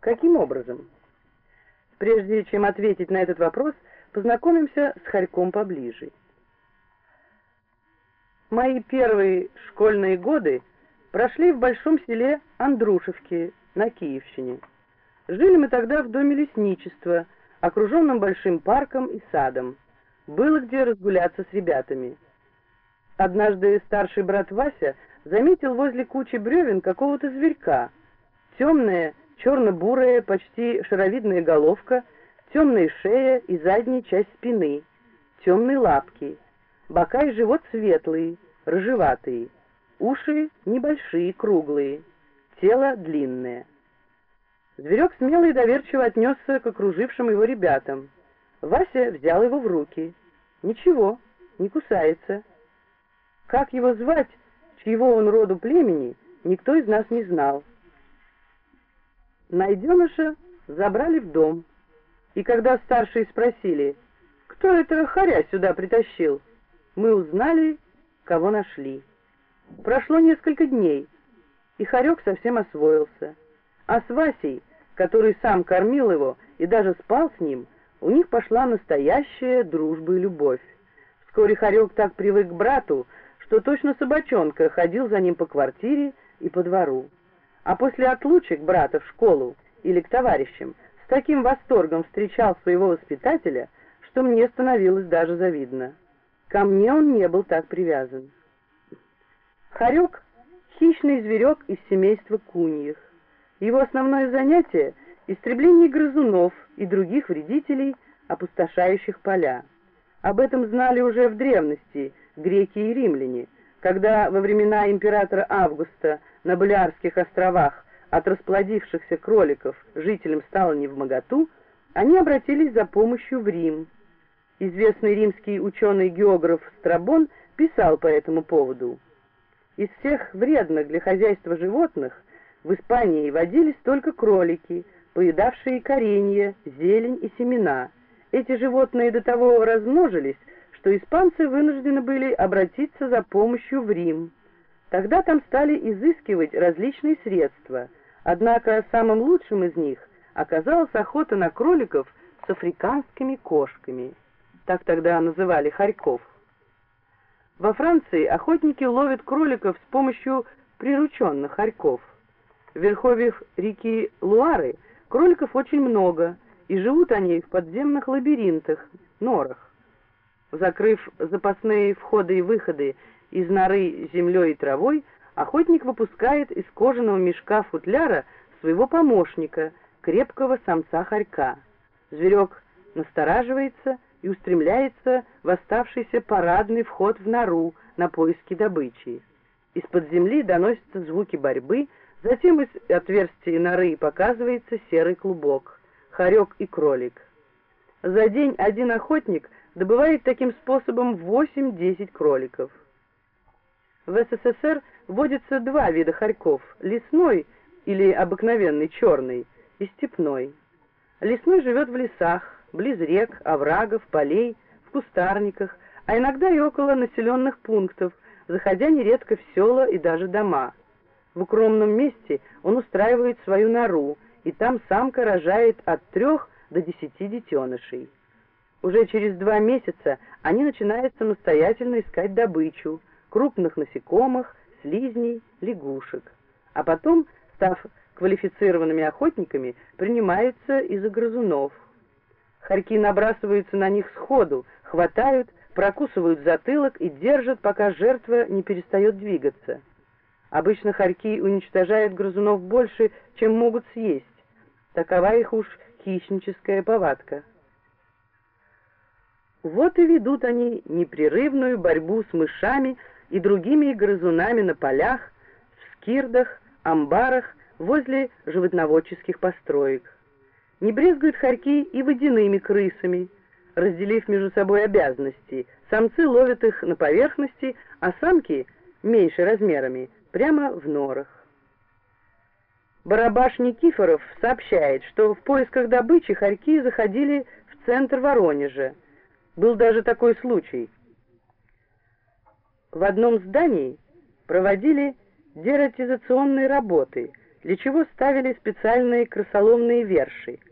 Каким образом? Прежде чем ответить на этот вопрос, познакомимся с Харьком поближе. Мои первые школьные годы прошли в большом селе Андрушевки на Киевщине. Жили мы тогда в доме лесничества, окруженном большим парком и садом. Было где разгуляться с ребятами. Однажды старший брат Вася заметил возле кучи бревен какого-то зверька. Темная, черно-бурая, почти шаровидная головка, темная шея и задняя часть спины, темные лапки, бока и живот светлые, рыжеватые, уши небольшие, круглые, тело длинное. Зверек смело и доверчиво отнесся к окружившим его ребятам. Вася взял его в руки. Ничего, не кусается. Как его звать, чьего он роду племени, никто из нас не знал. Найденыша забрали в дом, и когда старшие спросили, кто это харя сюда притащил, мы узнали, кого нашли. Прошло несколько дней, и хорек совсем освоился, а с Васей, который сам кормил его и даже спал с ним, у них пошла настоящая дружба и любовь. Вскоре хорек так привык к брату, что точно собачонка ходил за ним по квартире и по двору. А после отлучек брата в школу или к товарищам с таким восторгом встречал своего воспитателя, что мне становилось даже завидно. Ко мне он не был так привязан. Хорек — хищный зверек из семейства куньих. Его основное занятие — истребление грызунов и других вредителей, опустошающих поля. Об этом знали уже в древности греки и римляне, когда во времена императора Августа на Балиарских островах от расплодившихся кроликов жителям стало невмоготу, они обратились за помощью в Рим. Известный римский ученый-географ Страбон писал по этому поводу. Из всех вредных для хозяйства животных в Испании водились только кролики, поедавшие коренья, зелень и семена. Эти животные до того размножились, что испанцы вынуждены были обратиться за помощью в Рим. Тогда там стали изыскивать различные средства, однако самым лучшим из них оказалась охота на кроликов с африканскими кошками. Так тогда называли хорьков. Во Франции охотники ловят кроликов с помощью прирученных хорьков. В верховьях реки Луары кроликов очень много, и живут они в подземных лабиринтах, норах. Закрыв запасные входы и выходы из норы землей и травой, охотник выпускает из кожаного мешка футляра своего помощника, крепкого самца хорька. Зверек настораживается и устремляется в оставшийся парадный вход в нору на поиски добычи. Из-под земли доносятся звуки борьбы, затем из отверстия норы показывается серый клубок, хорек и кролик. За день один охотник – добывает таким способом 8-10 кроликов. В СССР водятся два вида хорьков – лесной или обыкновенный черный и степной. Лесной живет в лесах, близ рек, оврагов, полей, в кустарниках, а иногда и около населенных пунктов, заходя нередко в села и даже дома. В укромном месте он устраивает свою нору, и там самка рожает от трех до десяти детенышей. Уже через два месяца они начинают самостоятельно искать добычу, крупных насекомых, слизней, лягушек. А потом, став квалифицированными охотниками, принимаются и за грызунов. Хорьки набрасываются на них сходу, хватают, прокусывают затылок и держат, пока жертва не перестает двигаться. Обычно хорьки уничтожают грызунов больше, чем могут съесть. Такова их уж хищническая повадка. Вот и ведут они непрерывную борьбу с мышами и другими грызунами на полях, в скирдах, амбарах, возле животноводческих построек. Не брезгуют хорьки и водяными крысами, разделив между собой обязанности. Самцы ловят их на поверхности, а самки, меньше размерами, прямо в норах. Барабаш Никифоров сообщает, что в поисках добычи хорьки заходили в центр Воронежа, был даже такой случай. В одном здании проводили дератизационные работы, для чего ставили специальные крысоломные верши –